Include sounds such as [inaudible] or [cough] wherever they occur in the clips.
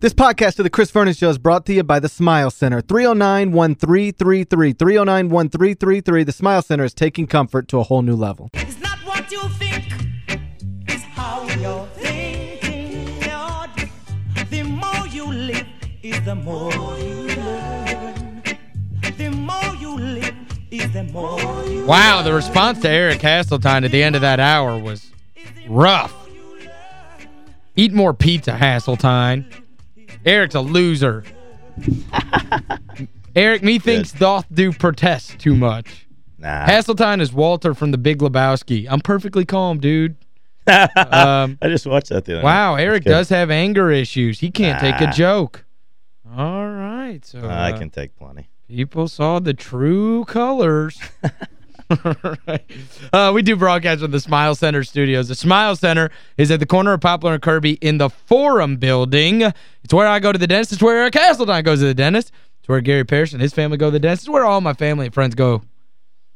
This podcast of the Chris Vernon Show is brought to you by the Smile Center. 309-1333. 309-1333. The Smile Center is taking comfort to a whole new level. It's not what you think, it's how you're thinking, Lord. The more you live is the more you learn. The more you live is the more you Wow, the response to Eric Hasseltine at the end of that hour was rough. Eat more pizza, Hasseltine. Eric's a loser. Eric, methinks doth do protest too much. Nah. Hasseltine is Walter from The Big Lebowski. I'm perfectly calm, dude. [laughs] Um, I just watched that the other wow, night. Eric does have anger issues. He can't take a joke. All right. So I uh, can take plenty. People saw the true colors. [laughs] uh, we do broadcast from the Smile Center studios. The Smile Center is at the corner of Poplar and Kirby in the Forum building. It's where I go to the dentist. It's where Eric Hasseltine goes to the dentist. It's where Gary Parrish and his family go to the dentist. It's where all my family and friends go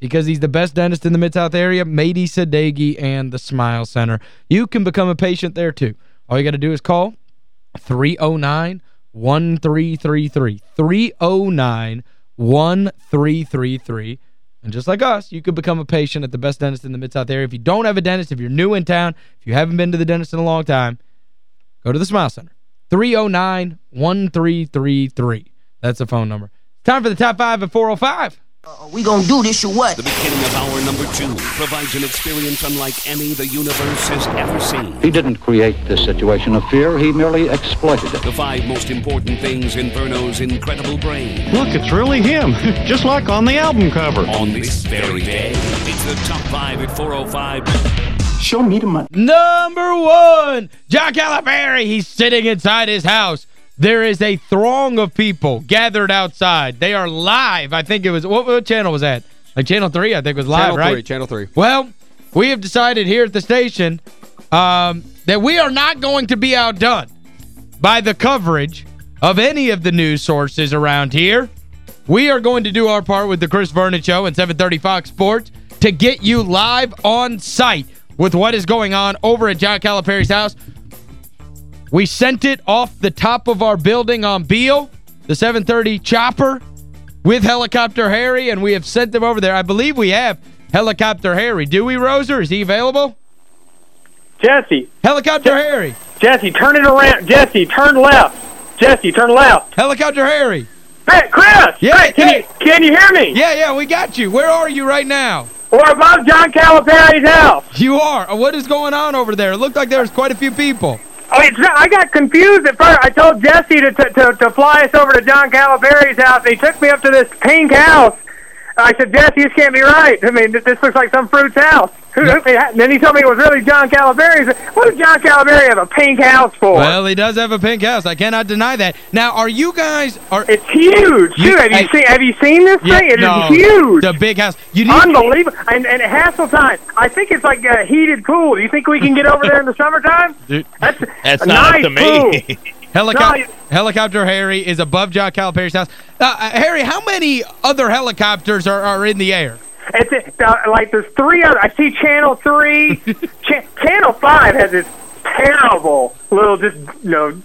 because he's the best dentist in the Mid-South area, Mady Sadeghi and the Smile Center. You can become a patient there, too. All you got to do is call 309-1333. 309-1333. And just like us, you could become a patient at the best dentist in the Mid-South area. If you don't have a dentist, if you're new in town, if you haven't been to the dentist in a long time, go to the Smile Center. 309-1333. That's the phone number. Time for the top five at 405. Uh, we gonna do this or what? The beginning of hour number two provides an experience unlike any the universe has ever seen. He didn't create this situation of fear, he merely exploited it. The five most important things in Verno's incredible brain. Look, it's really him, [laughs] just like on the album cover. On this very day, it's the top five at 405. Show me the money. Number one, John Calipari. He's sitting inside his house. There is a throng of people gathered outside. They are live. I think it was, what, what channel was that? Like Channel 3, I think was live, Channel right? 3, Channel 3. Well, we have decided here at the station um, that we are not going to be outdone by the coverage of any of the news sources around here. We are going to do our part with the Chris Vernon Show and 730 Fox Sports to get you live on site with what is going on over at John Calipari's house. We sent it off the top of our building on Beale, the 730 chopper with Helicopter Harry, and we have sent them over there. I believe we have Helicopter Harry. Do we, Roser? Is he available? Jesse, Helicopter Harry. Jesse, turn it around. Jesse, turn left. Jesse, turn left. Helicopter Harry. Hey, Chris! Yeah, Hey, can, hey. you, can you hear me? Yeah, yeah, we got you. Where are you right now? We're above John Calipari's house. You are. Uh, What is going on over there? It looked like there was quite a few people. It's not, I got confused at first. I told Jesse to, to, to, to fly us over to John Calipari's house. He took me up to this pink house. I said, Jesse, this can't be right. I mean, this, this looks like some fruit's house. Who, who, and then he told me it was really John Calipari's. What does John Calipari have a pink house for? Well, he does have a pink house. I cannot deny that. Now, are you guys... are it's huge. You- Dude, have, hey. you seen, have you seen this Yeah, thing? It is no, huge. The big house. You need Unbelievable. And, and time. I think it's like a heated pool. Do you think we can get over there in the summertime? Dude. That's, That's a not nice up to me. [laughs] No, Helicopter Harry is above John Calipari's house. Uh, uh, Harry, how many other helicopters are, are in the air? It's uh, like there's three other. I see Channel Three, [laughs] Ch- Channel Five has this terrible little just you know.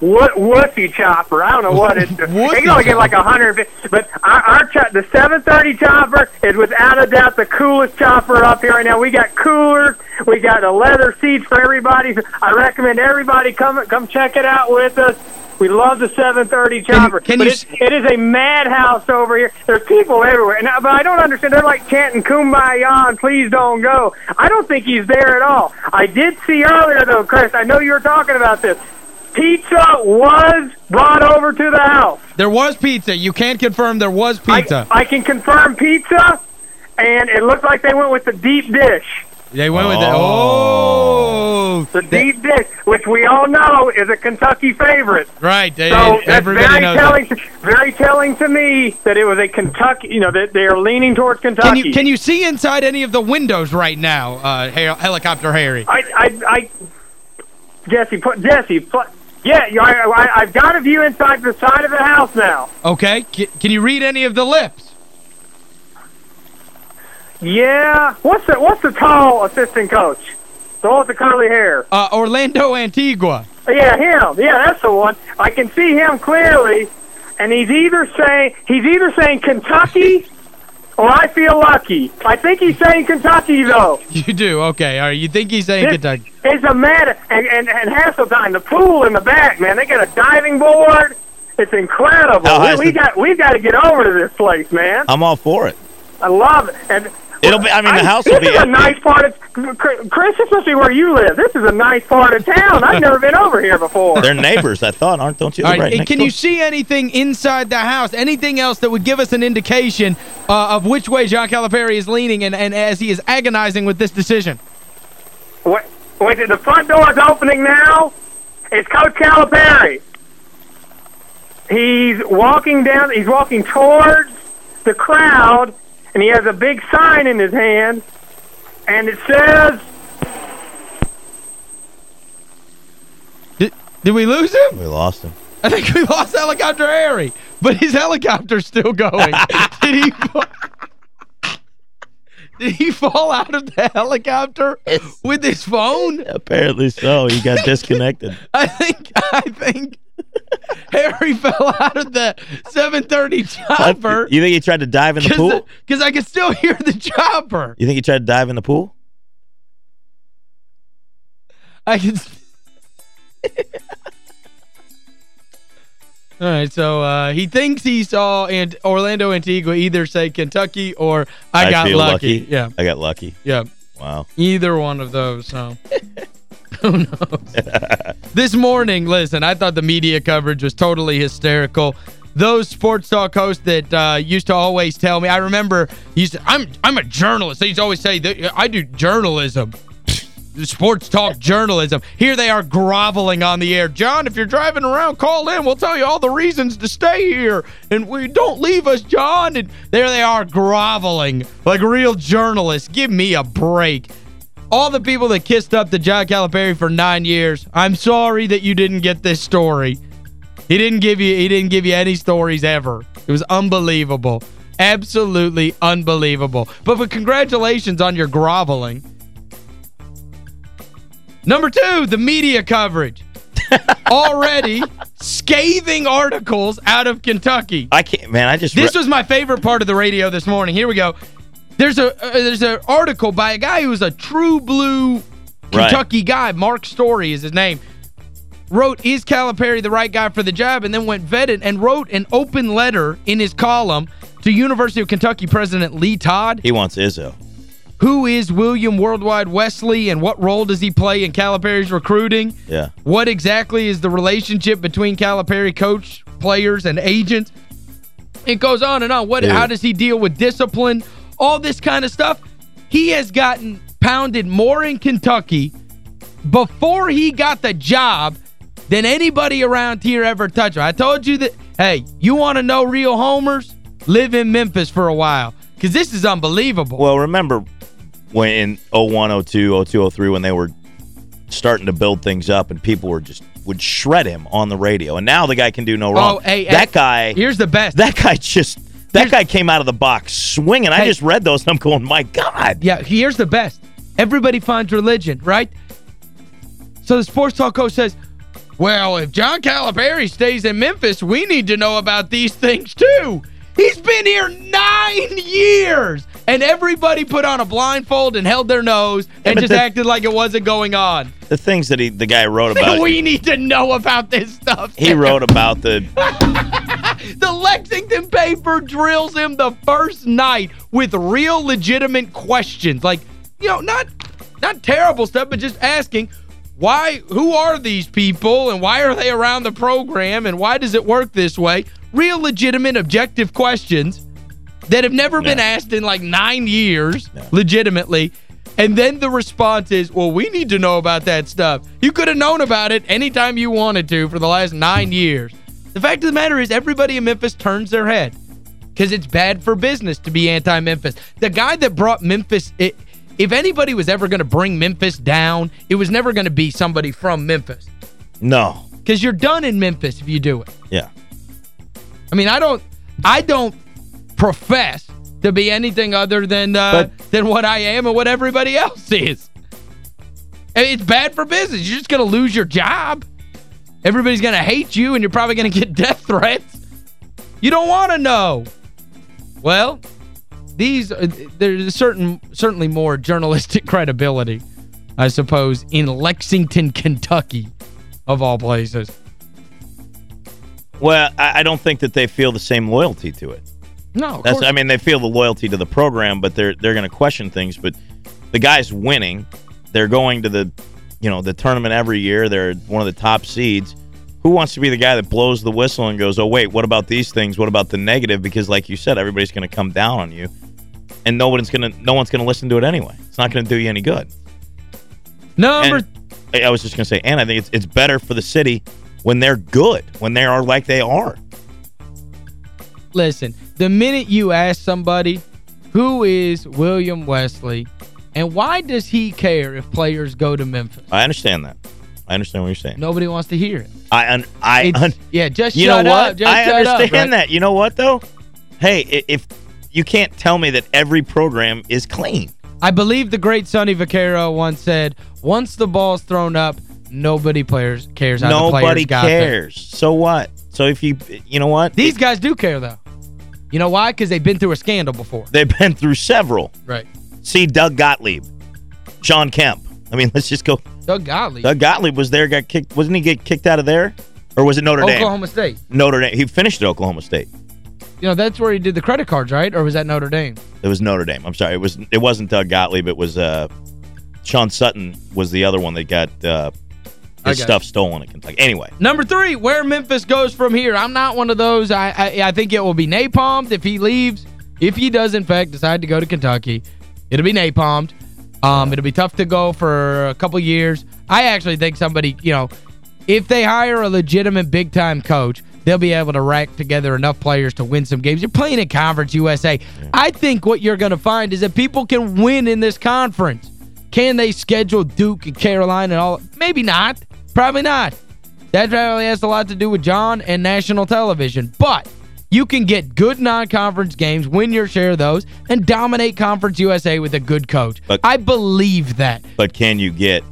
What wussy chopper? I don't know what it's. [laughs] they can only get like a hundred. But our, our cho- the 730 chopper is without a doubt the coolest chopper up here right now. We got coolers, we got a leather seats for everybody. I recommend everybody come come check it out with us. We love the 730 chopper. can but you it's, it is a madhouse over here. There's people everywhere. And, I- but I don't understand. They're like chanting Kumbaya and please don't go. I don't think he's there at all. I did see earlier, though, Chris, I know you were talking about this. Pizza was brought over to the house. There was pizza. You can't confirm there was pizza. I, I can confirm pizza, and it looked like they went with the deep dish. they went with that. Oh. The deep dish, which we all know is a Kentucky favorite. Right. They, So that's everybody very knows telling, that. very telling to me that it was a Kentucky. You know that they are leaning towards Kentucky. Can you can you see inside any of the windows right now, uh, Hel- Helicopter Harry? I, I, I, Jesse, put Jesse, put, yeah, you- I, I, I've got a view inside the side of the house now. Okay. Can, can you read any of the lips? Yeah, what's the what's the tall assistant coach? The one with the curly hair. Uh, Orlando Antigua. Yeah, him. Yeah, that's the one. I can see him clearly, and he's either saying he's either saying Kentucky or I feel lucky. I think he's saying Kentucky though. [laughs] You do? Okay. All right. You think he's saying This- Kentucky? It's a mad and and and Hasseltine, the pool in the back, man. They got a diving board. It's incredible. How high is we, we the- got we got to get over to this place, man. I'm all for it. I love it. And It'll be- I mean, the house this will be is a nice part of Chris, especially where you live. This is a nice part of town. I've never been over here before. They're neighbors, I thought, aren't don't you? All They're right, right and can door. you see anything inside the house? Anything else that would give us an indication uh, of which way John Calipari is leaning and, and as he is agonizing with this decision? Wait, wait, the front door is opening now. It's Coach Calipari. He's walking down. He's walking towards the crowd, and he has a big sign in his hand, and it says, Did, did we lose him? We lost him. I think we lost Helicopter Harry, but his helicopter's still going. [laughs] did he Did he fall out of the helicopter with his phone? Apparently so. He got [laughs] disconnected. I think I think [laughs] Harry fell out of the 730 chopper You think he tried to dive in the pool? because I could still hear the chopper. You think he tried to dive in the pool? I can. [laughs] All right, so uh, he thinks he saw and Orlando Antigua either say Kentucky or I, got feel lucky. Yeah, I got lucky. yeah. Wow. Either one of those, so [laughs] knows. this morning, listen, I thought the media coverage was totally hysterical. Those sports talk hosts that uh, used to always tell me, I remember, he used to, I'm I'm a journalist. They used to always say, that I do journalism. Sports talk journalism. Here they are groveling on the air. John, if you're driving around, call in. We'll tell you all the reasons to stay here. And we don't leave us, John. And there they are groveling like real journalists. Give me a break. All the people that kissed up to John Calipari for nine years, I'm sorry that you didn't get this story. He didn't give you he didn't give you any stories ever. It was unbelievable. Absolutely unbelievable. But, but congratulations on your groveling. Number two, the media coverage. [laughs] Already scathing articles out of Kentucky. I can't, man, I just... This was my favorite part of the radio this morning. Here we go. There's a uh, there's an article by a guy who's a true blue Kentucky guy. Mark Story is his name. Wrote, is Calipari the right guy for the job? And then went vetted and wrote an open letter in his column to University of Kentucky President Lee Todd. He wants Izzo. Who is William Worldwide Wesley and what role does he play in Calipari's recruiting? Yeah. What exactly is the relationship between Calipari coach, players, and agents? It goes on and on. What Dude. how does he deal with discipline? All this kind of stuff. He has gotten pounded more in Kentucky before he got the job than anybody around here ever touched. I told you that, hey, you want to know real homers? Live in Memphis for a while because this is unbelievable. Well, remember when in 01, 02, 02, 03 when they were starting to build things up and people were just would shred him on the radio. And now the guy can do no wrong. Oh, hey, that hey, guy Here's the best. that guy just that guy came out of the box swinging. I Hey. just read those and I'm going, "My god." Yeah, here's the best. Everybody finds religion, right? So the sports talk coach says, well, if John Calipari stays in Memphis, we need to know about these things too. He's been here nine years. And everybody put on a blindfold and held their nose and but just the- acted like it wasn't going on. The things that he the guy wrote [laughs] about we need to know about this stuff. he wrote about the [laughs] The Lexington paper drills him the first night with real legitimate questions. Like, you know, not not terrible stuff, but just asking, why, who are these people and why are they around the program and why does it work this way? Real legitimate, objective questions that have never been asked in like nine years, Yeah. legitimately. And then the response is, well, we need to know about that stuff. You could have known about it anytime you wanted to for the last nine years. The fact of the matter is everybody in Memphis turns their head because it's bad for business to be anti-Memphis. The guy that brought Memphis, it, if anybody was ever going to bring Memphis down, it was never going to be somebody from Memphis No. because you're done in Memphis if you do it. Yeah. I mean, I don't I don't profess to be anything other than uh, But- than what I am and what everybody else is. I mean, It's bad for business. You're just going to lose your job. Everybody's going to hate you and you're probably going to get [laughs] death threats. You don't want to know. Well, these uh, there's certain certainly more journalistic [laughs] credibility, I suppose, in Lexington, Kentucky, of all places. Well, I, I don't think that they feel the same loyalty to it. No, That's I mean they feel the loyalty to the program, but they're they're going to question things, but the guy's winning. They're going to the you know, the tournament every year. They're one of the top seeds. Who wants to be the guy that blows the whistle and goes, "Oh wait, what about these things? What about the negative?" Because like you said, everybody's going to come down on you. And no one's going to no one's going to listen to it anyway. It's not going to do you any good. Number And I I was just going to say, and I think it's it's better for the city when they're good, when they are like they are. listen, the minute you ask somebody who is William Wesley and why does he care if players go to Memphis? I understand that. I understand what you're saying. Nobody wants to hear it. I un, I un, yeah, just you shut know what? up. Just I shut up, understand right? that. You know what though? Hey, if you can't tell me that every program is clean. I believe the great Sonny Vaccaro once said, once the ball's thrown up, nobody players cares how the Nobody players got there. cares. So what? So if you you know what? These guys do care, though. You know why? Because they've been through a scandal before. They've been through several. Right. See Doug Gottlieb, Sean Kemp. I mean, [laughs] let's just go. Doug Gottlieb. Doug Gottlieb was there, got kicked. Wasn't he get kicked out of there? Or was it Notre Dame? Oklahoma State. Notre Dame. He finished at Oklahoma State. You know, that's where he did the credit cards, right? Or was that Notre Dame? It was Notre Dame. I'm sorry. It was it wasn't Doug Gottlieb. It was uh, Sean Sutton was the other one that got uh, his stuff stolen in Kentucky. Anyway, Number three, where Memphis goes from here. I'm not one of those. I, I I think it will be napalmed if he leaves. If he does, in fact, decide to go to Kentucky, it'll be napalmed. Um, it'll be tough to go for a couple years. I actually think somebody, you know, if they hire a legitimate big-time coach, they'll be able to rack together enough players to win some games. You're playing in Conference USA. I think what you're going to find is that people can win in this conference. Can they schedule Duke and Carolina and all? Maybe not. Probably not. That probably has a lot to do with John and national television. But you can get good non-conference games, win your share of those, and dominate Conference USA with a good coach. But- I believe that. but can you get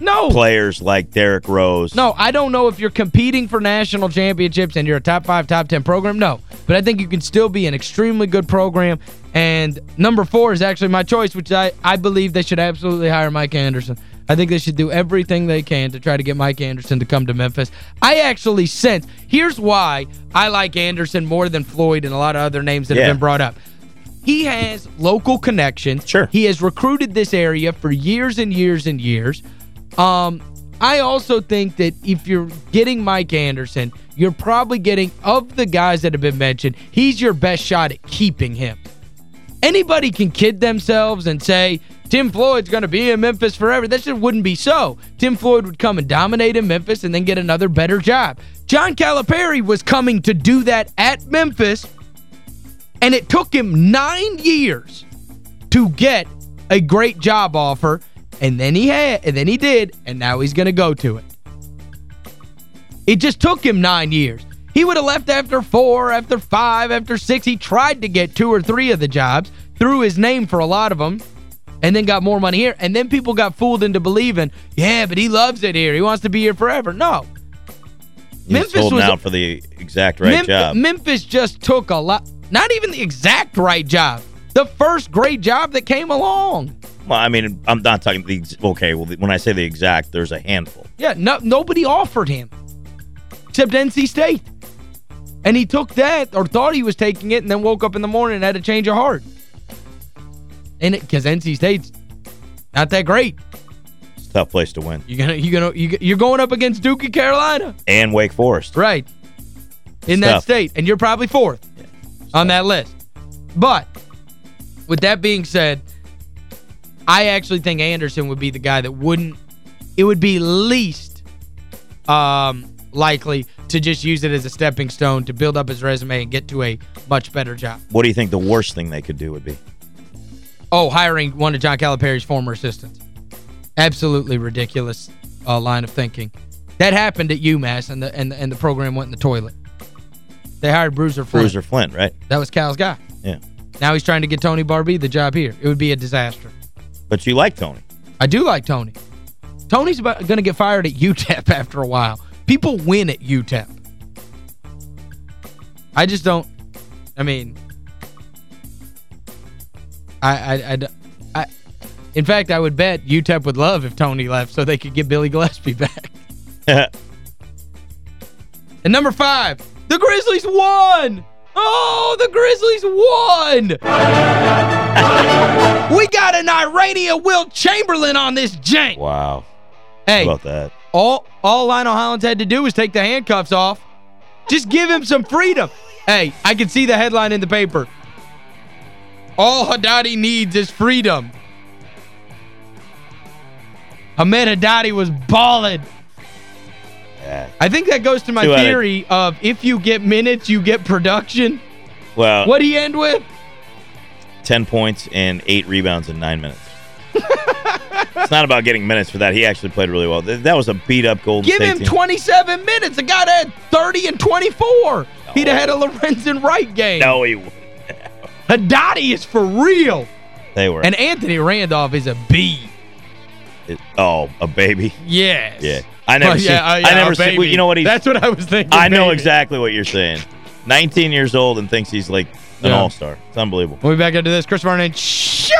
No. players like Derrick Rose? No, I don't know if you're competing for national championships and you're a top five, top 10 program. No. But I think you can still be an extremely good program. And number four is actually my choice, which I, I believe they should absolutely hire Mike Anderson. I think they should do everything they can to try to get Mike Anderson to come to Memphis. I actually sense, here's why I like Anderson more than Floyd and a lot of other names that Yeah. have been brought up. He has local connections. Sure. He has recruited this area for years and years and years. Um, I also think that if you're getting Mike Anderson, you're probably getting, of the guys that have been mentioned, he's your best shot at keeping him. Anybody can kid themselves and say, Tim Floyd's going to be in Memphis forever. That just wouldn't be so. Tim Floyd would come and dominate in Memphis and then get another better job. John Calipari was coming to do that at Memphis, and it took him nine years to get a great job offer, and then he had, and then he did, and now he's going to go to it. It just took him nine years. He would have left after four, after five, after six. He tried to get two or three of the jobs, threw his name for a lot of them, and then got more money here. And then people got fooled into believing, yeah, but he loves it here. He wants to be here forever. No. He's Memphis was- out for the exact right job. Memphis just took a lot, not even the exact right job. The first great job that came along. Well, I mean, I'm not talking the okay. Well, when I say the exact, there's a handful. Yeah, no, nobody offered him except NC State. And he took that or thought he was taking it and then woke up in the morning and had a change of heart. And because NC State's not that great. It's a tough place to win. You're gonna you're gonna you, you're going up against Duke and Carolina. And Wake Forest. Right. In It's that tough. state. And you're probably fourth on that list. But, with that being said, I actually think Anderson would be the guy that wouldn't, it would be least um, likely to just use it as a stepping stone to build up his resume and get to a much better job. What do you think the worst thing they could do would be? Oh, hiring one of John Calipari's former assistants. Absolutely ridiculous uh, line of thinking. That happened at UMass, and the, and, and the program went in the toilet. They hired Bruiser Flint. Bruiser Flint, right? That was Cal's guy. Yeah. Now he's trying to get Tony Barbee the job here. It would be a disaster. But you like Tony. I do like Tony. Tony's going to get fired at UTEP [laughs] after a while. People win at UTEP. I just don't, I mean, I, I, I, I, in fact, I would bet UTEP would love if Tony left so they could get Billy Gillispie back. [laughs] And number five, the Grizzlies won! Oh, the Grizzlies won! [laughs] we got an Irania Wilt Chamberlain on this jank. Wow. Hey, How about that? all all Lionel Hollins had to do was take the handcuffs off. Just give him some freedom. Hey, I can see the headline in the paper. All Haddadi needs is freedom. Hamed Haddadi was balling. Yeah. I think that goes to my Two out of- theory of if you get minutes, you get production. Well, What'd he end with? 10 points and 8 rebounds in 9 minutes. it's not about getting minutes for that. He actually played really well. That was a beat-up Golden Give State him team. 27 minutes. The guy that had 30 and 24. He'd have had a Lorenzen Wright game. No, he wouldn't. Haddadi is for real. They were. And Anthony Randolph is a B. It- oh, a baby. Yes. Yeah. I never seen, yeah, uh, yeah, I never seen, baby. you know what he's That's what I was thinking. I know exactly what you're saying. 19 years old and thinks he's like an Yeah. all-star. It's unbelievable. We'll be back into this. Chris Vernon, shh.